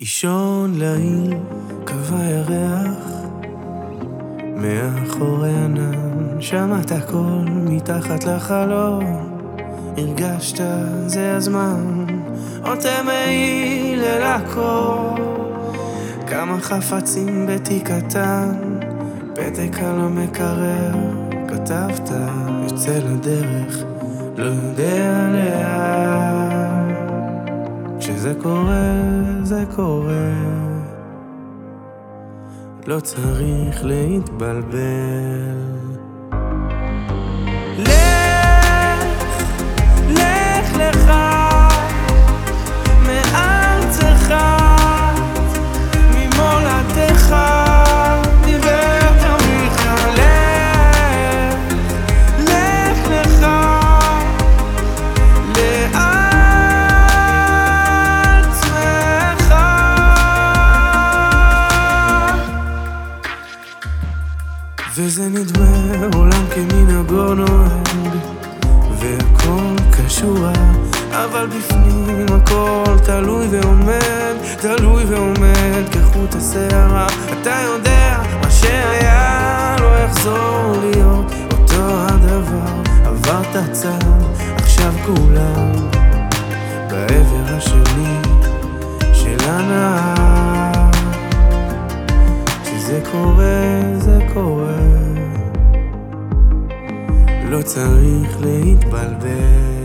אישון לעיל, קבע ירח, מאחורי ענן, שמעת קול מתחת לחלום, הרגשת זה הזמן, עוד תמעיל אל הכל, כמה חפצים בתיק קטן, פתק על המקרר, כתבת, יוצא לדרך, לא יודע. כשזה קורה, זה קורה. לא צריך להתבלבל. וזה נדמה עולם כמנהגו נוהג, והכל קשור, אבל בפנים הכל תלוי ועומד, תלוי ועומד כחוט השערה. אתה יודע, מה שהיה לא יחזור להיות אותו הדבר. עברת צד, עכשיו כולם בעבר השני של הנהר. קורה, זה קורה. לא צריך להתבלבל.